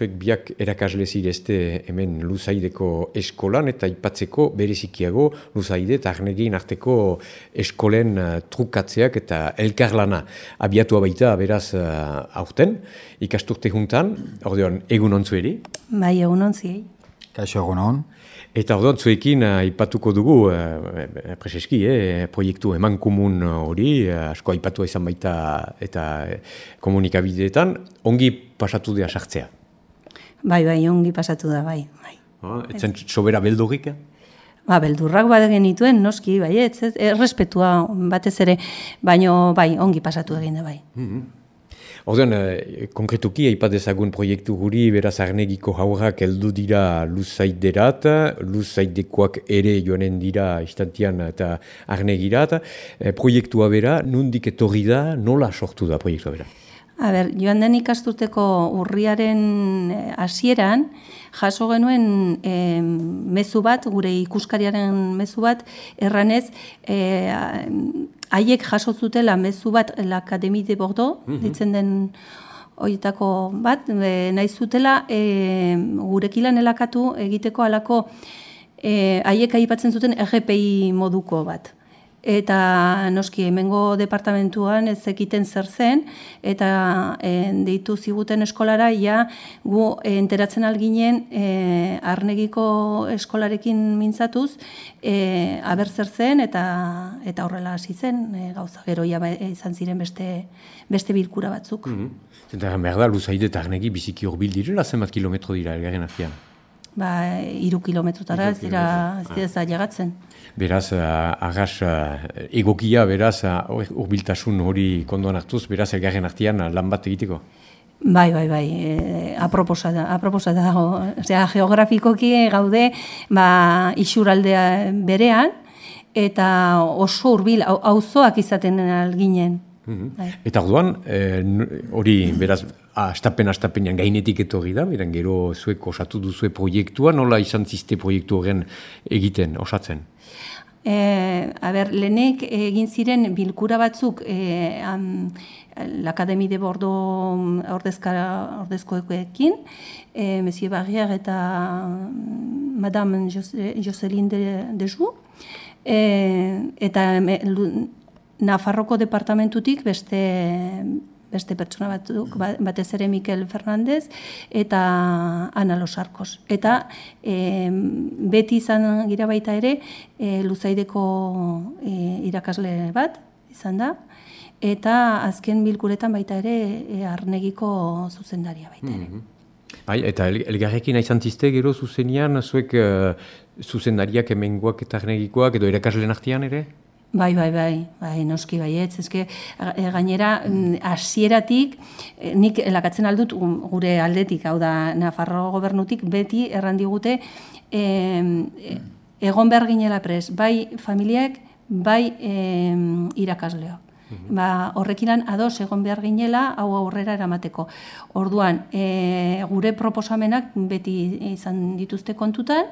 zuek biak erakasle zirezte hemen luzaideko eskolan eta ipatzeko berezikiago luzaide eta arnegin arteko eskolen uh, trukatzeak eta elkarlana abiatua baita beraz uh, aurten ikasturte juntan, ordean egun ontzueri? Bai, egun ontziei. Kaixo egun on. Eta orduan zuekin uh, ipatuko dugu, uh, preseski, eh, proiektu eman komun hori, uh, asko ipatu izan baita eta komunikabideetan, ongi pasatu dira sartzea. Bai, bai, ongi pasatu da, bai. bai. Oh, etzen sobera beldurrik? Ba, beldurrak bat genituen, noski, bai, ez, errespetua batez ere, baino, bai, ongi pasatu egin da, bai. Mm Orduan, eh, konkretuki, aipat ezagun proiektu guri, beraz arnegiko haurrak heldu dira luzaiderat, luzaidekoak ere joanen dira istantian eta arnegirat. Eh, proiektua bera, nundik etorri da, nola sortu da proiektua bera? A ber, joan den ikasturteko urriaren eh, hasieran jaso genuen e, mezu bat, gure ikuskariaren mezu bat, erranez, e, haiek jaso zutela mezu bat la Académie de Bordeaux, mm ditzen den horietako bat, e, nahi zutela e, gurekilan elakatu egiteko alako e, haiek aipatzen zuten RPI moduko bat eta noski hemengo departamentuan ez ekiten zer zen eta e, deitu ziguten eskolara ja gu e, enteratzen alginen e, arnegiko eskolarekin mintzatuz e, aber zer zen eta eta horrela hasi zen e, gauza gero ja izan ziren beste beste bilkura batzuk. Mm -hmm. Eta behar da, luzaide eta arnegi biziki hor direla, zenbat kilometro dira elgarren artean? Ba, iru kilometrotara ez dira, ez dira zailegatzen. Beraz, uh, agas uh, egokia, beraz, urbiltasun hori kondoan hartuz, beraz, elgarren artian lan bat egiteko? Bai, bai, bai, e, aproposa da, aproposa da, osea, geografikoki gaude, ba, isuraldea berean, eta oso hurbil auzoak izaten alginen. Mm Eta orduan, hori, beraz, astapen astapenean gainetik etorri da, beran gero zuek osatu duzue proiektua, nola izan ziste proiektu horren egiten, osatzen? E, a ber, lehenek egin ziren bilkura batzuk e, am, l'Akademi de Bordo ordezkara ordezkoekin, e, Monsieur Barrière eta Madame Jocelyn de, de Jou, e, eta me, Nafarroko departamentutik beste beste pertsona batzuk, ba, batez ere Mikel Fernandez eta Ana Los Arcos. Eta e, beti izan gira baita ere e, Luzaideko e, irakasle bat izan da eta azken bilkuretan baita ere e, Arnegiko zuzendaria baita ere. Mm Bai, eta elgarrekin el aizantizte gero zuzenian, zuek uh, zuzendariak emengoak eta arnegikoak edo erakasleen artian ere? Bai, bai, bai, bai, noski baietz, ezke e, gainera mm, hasieratik e, nik elakatzen aldut gure aldetik, hau da Nafarro gobernutik beti errandigute e, egon behar ginela pres, bai familiak, bai e, irakasleok. Mhm. Ba, horrekinan ados egon behar ginela hau aurrera eramateko. Orduan, e, gure proposamenak beti izan dituzte kontutan,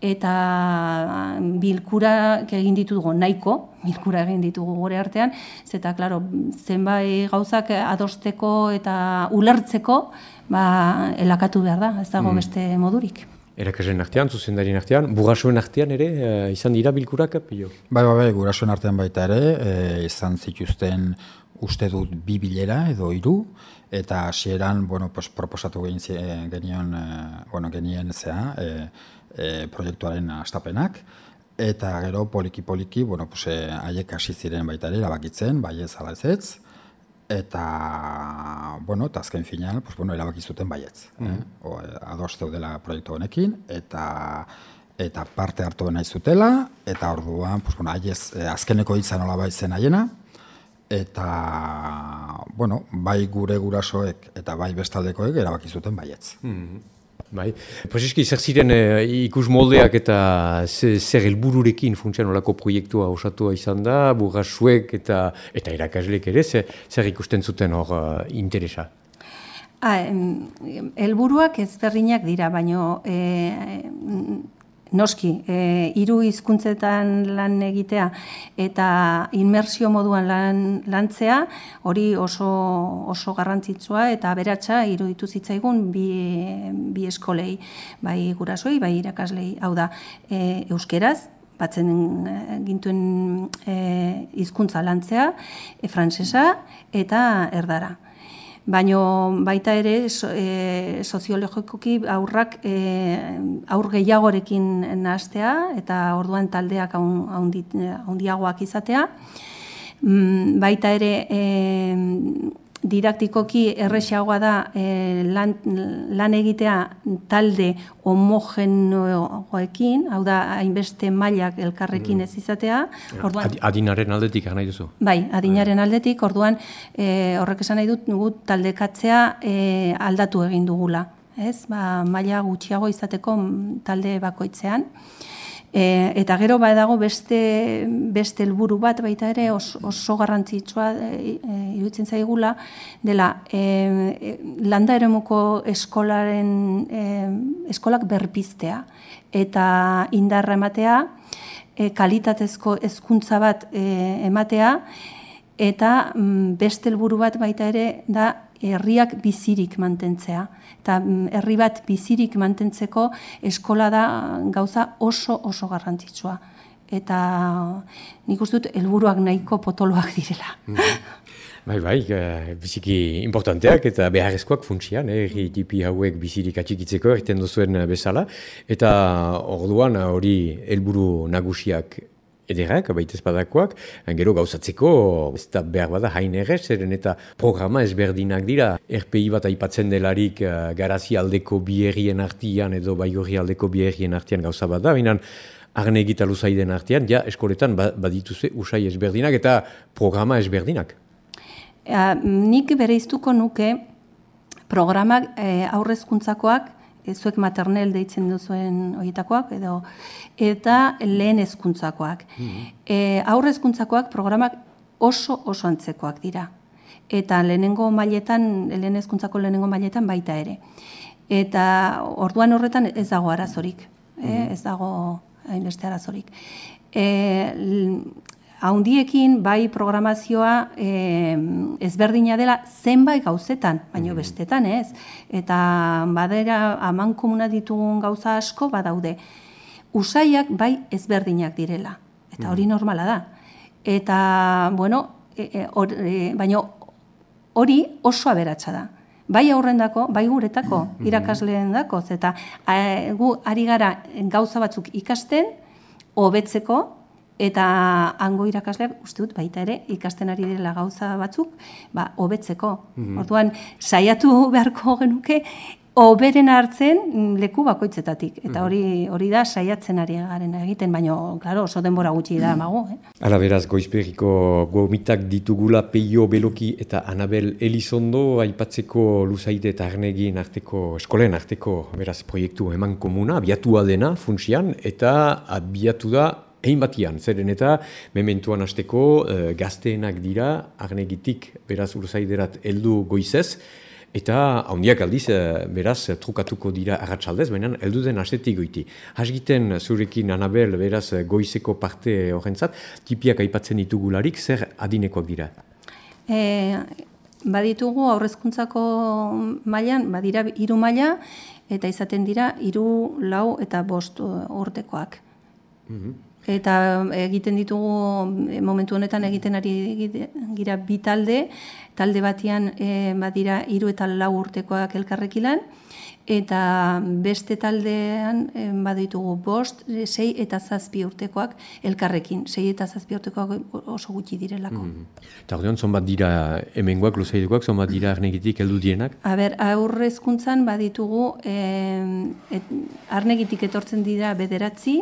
eta bilkura egin ditugu nahiko, bilkura egin ditugu gure artean, zeta, klaro, zenbait gauzak adosteko eta ulertzeko, ba, elakatu behar da, ez dago mm. beste modurik. Erakasren artean, zuzendarien artean, burasuen artean ere, eh, izan dira bilkurak, pilo? Bai, bai, bai, burasuen artean baita ere, e, izan zituzten uste dut bi bilera edo hiru eta hasieran bueno, pues, proposatu genion, e, bueno, genien zea, e, e, proiektuaren astapenak, eta gero poliki-poliki, bueno, pues, e, haiek hasi ziren baita ere, erabakitzen, bai ez ala ez ez, eta, bueno, eta azken final, pues, bueno, erabakizuten baietz. Mm -hmm. eh? o, adostu dela proiektu honekin, eta eta parte hartu nahi zutela, eta orduan, pues, bueno, haiez, azkeneko hitza nola bai zen haiena, eta, bueno, bai gure gurasoek eta bai bestaldekoek erabakizuten baietz. Mm Bai, pues eski, zer ziren eh, ikus moldeak eta zer helbururekin funtsian olako proiektua osatua izan da, burrasuek eta eta irakaslek ere, zer, ikusten zuten hor uh, interesa? Ah, helburuak ezberdinak dira, baino e, noski, e, hiru hizkuntzetan lan egitea eta inmersio moduan lan, lantzea, hori oso, oso garrantzitsua eta beratsa iruditu zitzaigun bi, bi eskolei, bai gurasoi, bai irakaslei, hau da, e, euskeraz, batzen gintuen e, hizkuntza lantzea, e, frantsesa eta erdara. Baino baita ere e, soziologikoki aurrak e, aur gehiagorekin nahastea eta orduan taldeak handiagoak izatea. Mm, baita ere e, didaktikoki erresagoa da e, lan, lan egitea talde homogenoekin, hau da hainbeste mailak elkarrekin mm. ez izatea. Orduan, adinaren aldetik nahi duzu? Bai, adinaren aldetik, orduan e, horrek esan nahi dut nugu taldekatzea e, aldatu egin dugula. Ez? Ba, maila gutxiago izateko talde bakoitzean. E, eta gero badago beste beste helburu bat baita ere oso, oso garrantzitsua e, e, iruditzen zaigula dela e, e, landa eremuko eskolaren e, eskolak berpiztea eta indarra ematea e, kalitatezko hezkuntza bat e, ematea eta mm, beste helburu bat baita ere da herriak bizirik mantentzea. Eta mm, herri bat bizirik mantentzeko eskola da gauza oso oso garrantzitsua. Eta nik dut helburuak nahiko potoloak direla. Mhm. Bai, bai, uh, biziki importanteak eta beharrezkoak funtsian, eh, erri tipi hauek bizirik atxikitzeko egiten duzuen bezala. Eta orduan hori helburu nagusiak ederrak, baita ezpadakoak, gero gauzatzeko, ez da behar bada hain errez, zeren eta programa ezberdinak dira. RPI bat aipatzen delarik uh, garazi aldeko bierrien artian edo baigorri aldeko bierrien artian gauza bat da, binan, Arne egita luzaiden artean, ja, eskoletan ba, badituze usai ezberdinak eta programa ezberdinak. nik bere iztuko nuke programak e, aurrezkuntzakoak zuek maternel deitzen duzuen horietakoak, edo eta lehen hezkuntzakoak. Mm -hmm. e, aurre hezkuntzakoak programak oso oso antzekoak dira. Eta lehenengo mailetan, lehen hezkuntzako lehenengo mailetan baita ere. Eta orduan horretan ez dago arazorik, mm ez dago hainbeste arazorik. E, haundiekin bai programazioa e, ezberdina dela zenbait gauzetan, baino mm. bestetan ez. Eta badera aman komuna ditugun gauza asko badaude. Usaiak bai ezberdinak direla. Eta hori mm. normala da. Eta, bueno, e, e, or, e, baino hori oso aberatsa da. Bai aurrendako, bai guretako, mm-hmm. irakasleen dako, eta gu ari gara gauza batzuk ikasten, hobetzeko, eta hango irakasleak uste dut baita ere ikasten ari direla gauza batzuk, ba hobetzeko. Mm Orduan saiatu beharko genuke oberen hartzen leku bakoitzetatik eta mhm. hori hori da saiatzen ari garen egiten, baino claro, oso denbora gutxi da mago, eh. Ala beraz Goizberriko gomitak ditugula Peio Beloki eta Anabel Elizondo aipatzeko Luzaide eta Arnegin arteko eskolen arteko beraz proiektu eman komuna abiatua dena funtsian eta abiatu da Hein batian, zeren eta mementuan hasteko e, gazteenak dira, arnegitik beraz urzaiderat heldu goizez, eta haundiak aldiz eh, beraz trukatuko dira arratsaldez, baina heldu den astetik goiti. Hasgiten zurekin Anabel beraz goizeko parte horrentzat, tipiak aipatzen ditugularik, zer adinekoak dira? E, baditugu aurrezkuntzako mailan badira hiru maila, eta izaten dira hiru lau eta bost urtekoak. Mm eta egiten ditugu momentu honetan egiten ari gira bi talde, talde batian e, badira hiru eta lau urtekoak elkarrekilan, eta beste taldean e, baditugu bost, sei eta zazpi urtekoak elkarrekin, sei eta zazpi urtekoak oso gutxi direlako. Mm Eta ordean, zon bat dira emengoak, luzaidukoak, zon bat dira arnegitik heldu dienak? Aber, aurrezkuntzan baditugu, e, et, arnegitik etortzen dira bederatzi,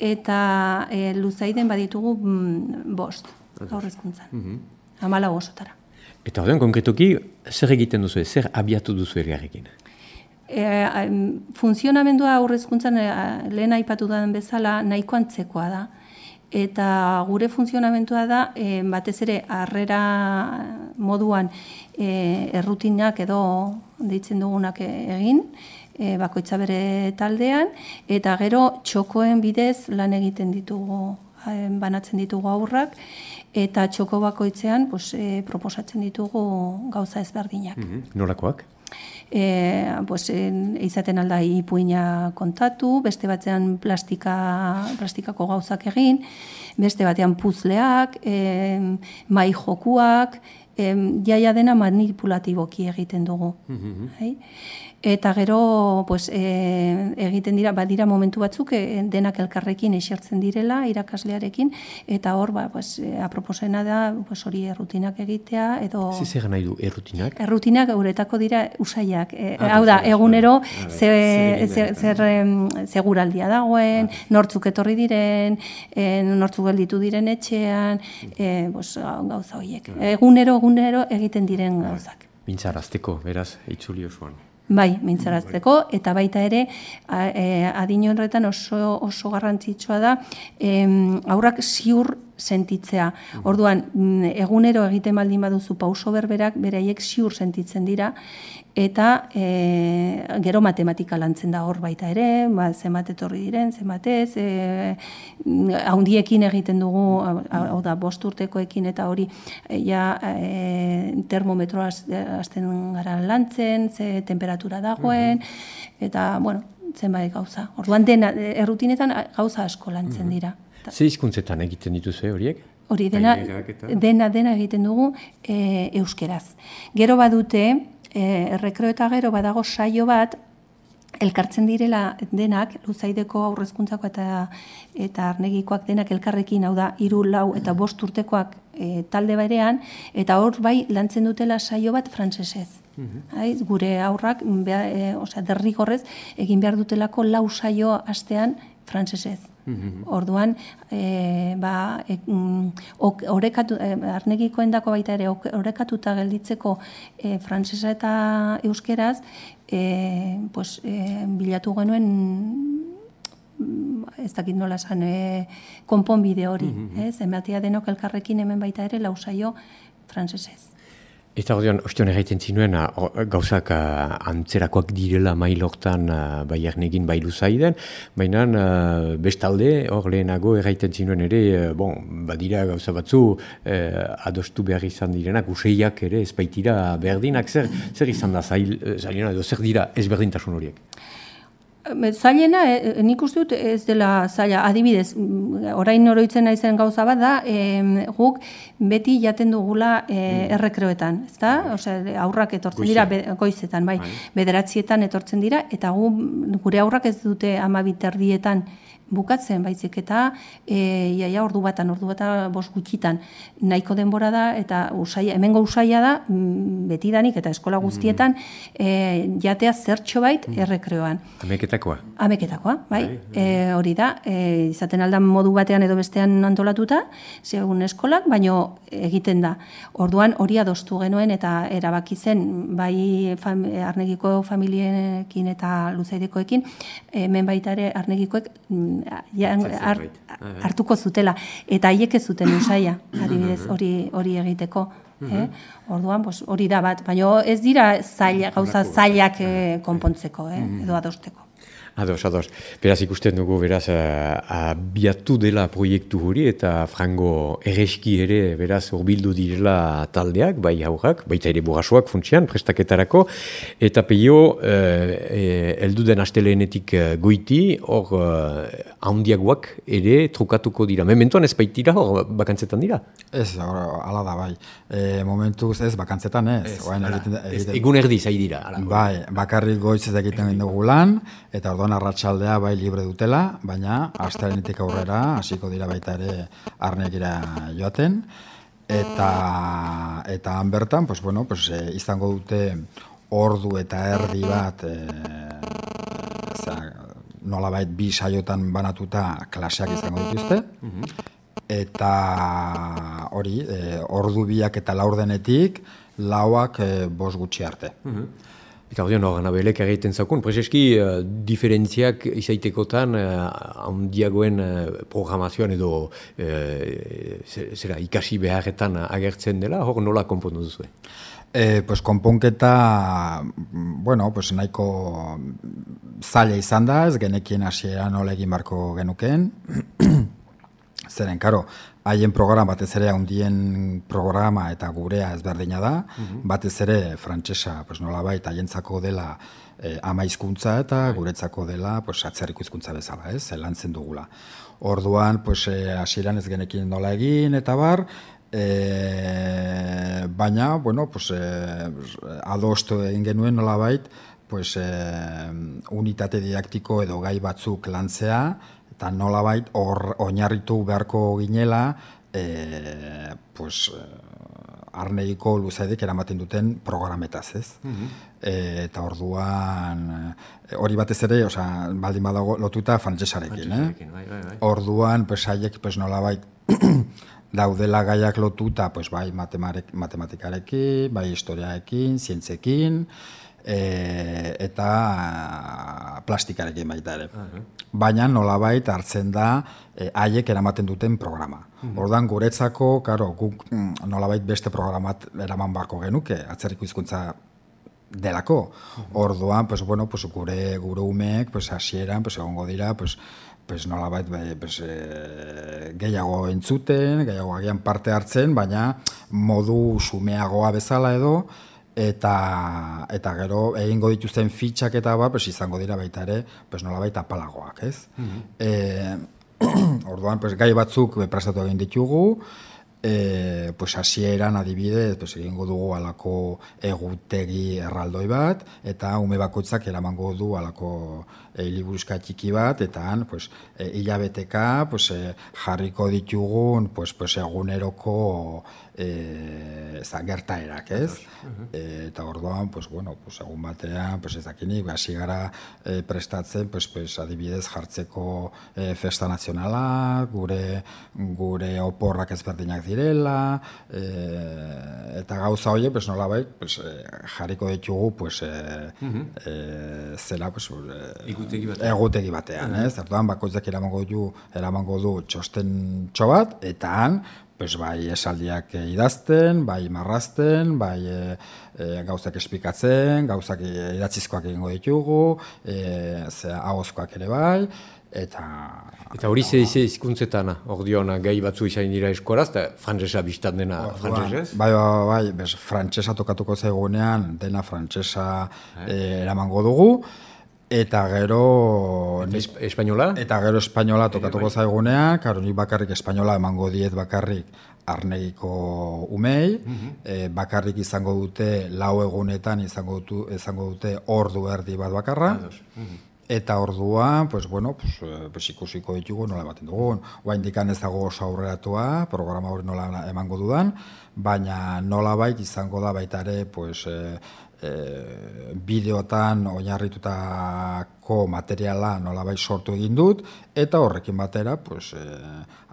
eta e, luzaiden baditugu mm, bost, aurrezkuntzan. Mm -hmm. Amala osotara. Eta horren, konkretoki, zer egiten duzu, zer abiatu duzu ergarrekin? E, funtzionamendua aurrezkuntzan e, lehen aipatu den bezala nahiko antzekoa da. eta gure funtzionamentua da e, batez ere harrera moduan e, errutinak edo deitzen dugunak egin, e, bakoitza bere taldean, eta gero txokoen bidez lan egiten ditugu, e, banatzen ditugu aurrak, eta txoko bakoitzean pues, e, proposatzen ditugu gauza ezberdinak. Mm Nolakoak? e, pues, en, izaten alda ipuina kontatu, beste batzean plastika, plastikako gauzak egin, beste batean puzleak, e, mai jokuak, e, jaia dena manipulatiboki egiten dugu. Mm Eta gero pues, e, egiten dira, badira momentu batzuk e, denak elkarrekin esertzen direla irakaslearekin, eta hor, ba, pues, e, aproposena da pues, hori errutinak egitea. Edo... Zer nahi du, errutinak? Errutinak euretako dira usaiak. E, ah, hau da, egunero ze, ze, zer seguraldia dagoen, ah. nortzuk etorri diren, e, nortzuk gelditu diren etxean, e, pues, gauza horiek. Egunero, egunero egiten diren gauzak. Bintzarazteko, beraz, itzuli osoan. Bai, mintzarazteko, eta baita ere, e, adin horretan oso, oso garrantzitsua da, aurrak ziur sentitzea. Orduan, mm, egunero egiten baldin baduzu pauso berberak, beraiek ziur sentitzen dira, eta e, gero matematika lantzen da hor baita ere, ba, zenbat etorri diren, zenbat ez, e, haundiekin egiten dugu, hau da, bost urtekoekin eta hori, e, ja, e, termometroa azten gara lantzen, ze temperatura dagoen, eta, bueno, zenbait gauza. Orduan, dena, errutinetan gauza asko lantzen dira. Ze hizkuntzetan egiten dituzue horiek? Hori, dena, dena, dena egiten dugu e, euskeraz. Gero badute, e, errekro eta gero badago saio bat, elkartzen direla denak, luzaideko aurrezkuntzako eta eta arnegikoak denak elkarrekin, hau da, iru, lau eta bost urtekoak e, talde barean, eta hor bai lantzen dutela saio bat frantsesez. Mm gure aurrak, beha, e, osea, derrigorrez, egin behar dutelako lau saio astean frantsesez. -hmm. Orduan, e, ba, e, orekatu, e, arnegikoen dako baita ere, orekatuta gelditzeko e, frantsesa eta euskeraz, e, pues, e, bilatu genuen ez dakit nola esan, e, konponbide hori. Mm -hmm. denok elkarrekin hemen baita ere lausaio frantsesez. Eta ordean, ostion erraiten zinuen, gauzak antzerakoak direla mailortan bai ernegin bai luzaiden, baina bestalde, hor lehenago erraiten zinuen ere, bon, badira gauza batzu eh, adostu behar izan direnak, useiak ere ezpaitira berdinak, zer, zer izan da zail, zailena edo zer dira ezberdintasun horiek? Zailena, e, nik uste dut ez dela zaila, adibidez, mm, orain oroitzen naizen gauza bat da, e, guk beti jaten dugula e, errekreoetan, ez da? Osea, aurrak etortzen dira, goizetan, bai, bai, bederatzietan etortzen dira, eta gu, gure aurrak ez dute amabiterdietan bukatzen, baizik eta e, iaia ordu batan, ordu bata bos gutxitan nahiko denbora da, eta usaia, hemengo usaia da, mm, betidanik eta eskola guztietan, e, jatea zertxo bait mm. errekreoan. Ameketakoa? Ameketakoa, bai. bai, bai. E, hori da, e, izaten aldan modu batean edo bestean antolatuta, segun eskolak, baino egiten da. Orduan hori adostu genuen eta erabaki zen, bai fam, arnegiko familiekin eta luzaidekoekin, hemen baita ere arnegikoek mm, hartuko zutela. Eta haiek ez zuten usaia adibidez hori hori egiteko eh? orduan hori da bat. Baina ez dira zaila gauza zailak eh, konpontzeko eh? edo adosteko Ados, ados. Beraz ikusten dugu, beraz, abiatu dela proiektu hori eta frango erreski ere, beraz, urbildu direla taldeak, bai haurrak, baita ere burasuak funtsian, prestaketarako, eta peio, eh, eh, eldu den asteleenetik eh, goiti, hor handiagoak ere trukatuko dira. Mementuan ez baitira, hor bakantzetan dira? Ez, ala da, bai. E, momentuz ez, bakantzetan ez. ez, egun erdi zai dira. bai, bakarrik goitz ez egiten dugu lan, eta orduan arratsaldea bai libre dutela, baina astelenetik aurrera hasiko dira baita ere arnekira joaten eta eta han bertan pues bueno, pues, e, izango dute ordu eta erdi bat e, nolabait bi saiotan banatuta klaseak izango dituzte. Eta hori, e, ordu biak eta laurdenetik lauak e, bos gutxi arte. Eta hori hori nabelek egiten zakun, prezeski uh, diferentziak izaitekotan uh, handiagoen uh, programazioan edo uh, zera, ikasi beharretan agertzen dela, hor nola konpondu duzu? E, pues, konponketa, bueno, pues, nahiko zaila izan da, ez genekien hasiera nola egin barko genuken. Zeren, karo, haien programa batez ere handien programa eta gurea ezberdina da, mhm. batez ere frantsesa pues nolabait haientzako dela eh, ama hizkuntza eta bai. guretzako dela pues atzerriko hizkuntza bezala, ez? Lantzen dugula. Orduan, pues eh, hasieran ez genekin nola egin eta bar, e, baina, bueno, pues eh, adostu egin genuen nolabait, pues eh, unitate didaktiko edo gai batzuk lantzea, eta nolabait hor oinarritu beharko ginela e, pues, eh, arneiko luzaidik eramaten duten programetaz, ez? Mm eta orduan hori batez ere, osea, baldin badago lotuta frantsesarekin, eh? Bai, bai, bai. Orduan, pues haiek pues nolabait daudela gaiak lotuta, pues bai matematikarekin, bai historiaekin, zientzekin, e, eta plastikarekin baita ere. Baina nolabait hartzen da e, haiek eramaten duten programa. Uh Ordan guretzako, karo, guk mm, nolabait beste programat eraman barko genuke, atzerriko hizkuntza delako. Orduan, pues, bueno, pues, gure gure umeek, pues, hasieran, pues, egongo dira, pues, pues, nolabait bai, pues, e, gehiago entzuten, gehiago agian parte hartzen, baina modu sumeagoa bezala edo, eta eta gero egingo dituzten fitxak eta ba, pues izango dira baita ere, pues nola baita palagoak, ez? Mm orduan, pues, gai batzuk prestatu egin ditugu, e, pues hasieran adibidez, pues, egingo dugu alako egutegi erraldoi bat, eta ume bakoitzak eramango du alako e, liburuzka txiki bat, eta han, pues, e, hilabeteka, pues, e, jarriko ditugun, pues, pues, eguneroko e, za, gertaerak, ez? E, eta orduan, pues, bueno, pues, egun batean, pues, ez dakinik, hasi gara e, prestatzen, pues, pues, adibidez jartzeko e, festa nazionala, gure, gure oporrak ezberdinak direla, e, eta gauza hori, pues, nola bai, pues, jarriko ditugu, pues, e, e, zela, pues, egutegi batean, egutegi batean ez? Orduan, bakoitzak eramango du, eramango du txosten txobat, eta han, pues bai esaldiak idazten, bai marrazten, bai e, e, gauzak esplikatzen, gauzak idatzizkoak egingo ditugu, e, ze ahozkoak ere bai, eta... Eta hori ze ize izkuntzetan, hori gai batzu izan dira eskoraz, eta frantzesa biztan dena frantzesez? Bai, bai, bai, bez, frantzesa tokatuko zaigunean, dena frantzesa eh? eramango dugu, Eta gero... Eta espainola? Eta gero espainola tokatuko bai. zaigunean, karo nik bakarrik espainola emango diet bakarrik arnegiko umei, mm bakarrik izango dute lau egunetan izango, dutu, izango dute ordu erdi bat bakarra. Mhm. Eta orduan, pues, bueno, pues, eh, pues, ikusiko ditugu nola ematen dugu. Oa indikan ez dago oso aurreratua, programa hori nola emango dudan, baina nola bait izango da baita ere, pues, e, e, bideotan oinarritutako materiala nolabait sortu egin dut eta horrekin batera pues e,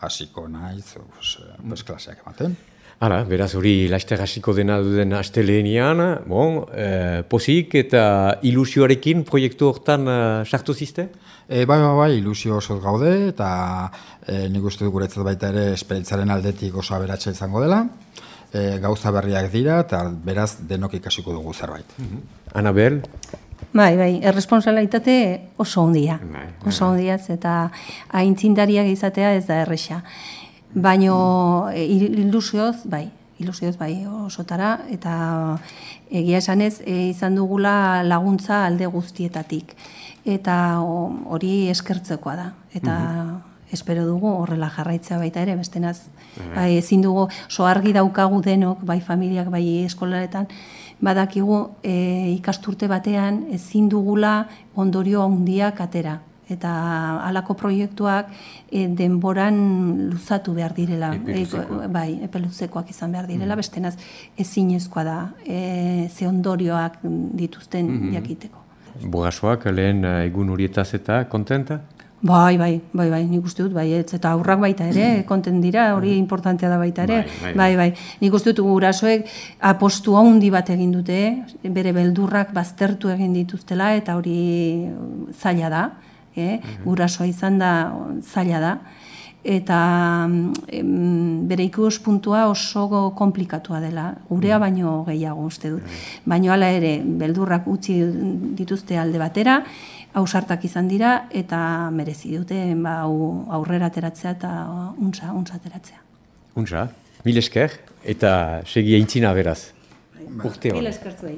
hasiko naiz pues, pues klaseak ematen. Hala, beraz hori laster hasiko dena duden astelenian, bon, e, pozik eta ilusioarekin proiektu hortan sartu ziste? E, bai, bai, bai, ilusio oso gaude eta e, nik uste dut guretzat baita ere esperientzaren aldetik oso aberatsa izango dela e, gauza berriak dira eta beraz denok ikasiko dugu zerbait. Mm Anabel? Bai, bai, erresponsabilitate oso ondia. Bai, bai. Oso ondia eta aintzindariak izatea ez da erresa. Baino e, ilusioz, bai, ilusioz bai osotara eta egia esanez e, izan dugula laguntza alde guztietatik eta hori eskertzekoa da eta mhm espero dugu horrela jarraitza baita ere, bestenaz, mhm. bai, ezin dugu, so argi daukagu denok, bai familiak, bai eskolaretan, badakigu e, ikasturte batean ezin dugula ondorio handiak atera. Eta halako proiektuak e, denboran luzatu behar direla. E, bai, epeluzekoak izan behar direla, mm bestenaz ezinezkoa da e, ze ondorioak dituzten mm -hmm. jakiteko. Bogasoak lehen egun horietaz eta kontenta? Bai, bai, bai, bai, nik uste dut, bai, ez, eta aurrak baita ere, konten dira, hori importantea da baita ere, Bai, bai, bai, bai, nik uste dut gurasoek apostu handi bat egin dute, bere beldurrak baztertu egin dituztela, eta hori zaila da, eh? gurasoa izan da zaila da, eta em, bere ikuspuntua oso komplikatua dela, gurea baino gehiago uste dut. Baino hala ere, beldurrak utzi dituzte alde batera, ausartak izan dira eta merezi dute ba, hau aurrera ateratzea eta untsa, untsa ateratzea. Untsa, mil esker, eta segi eintzina beraz. Urte hon. eskertzu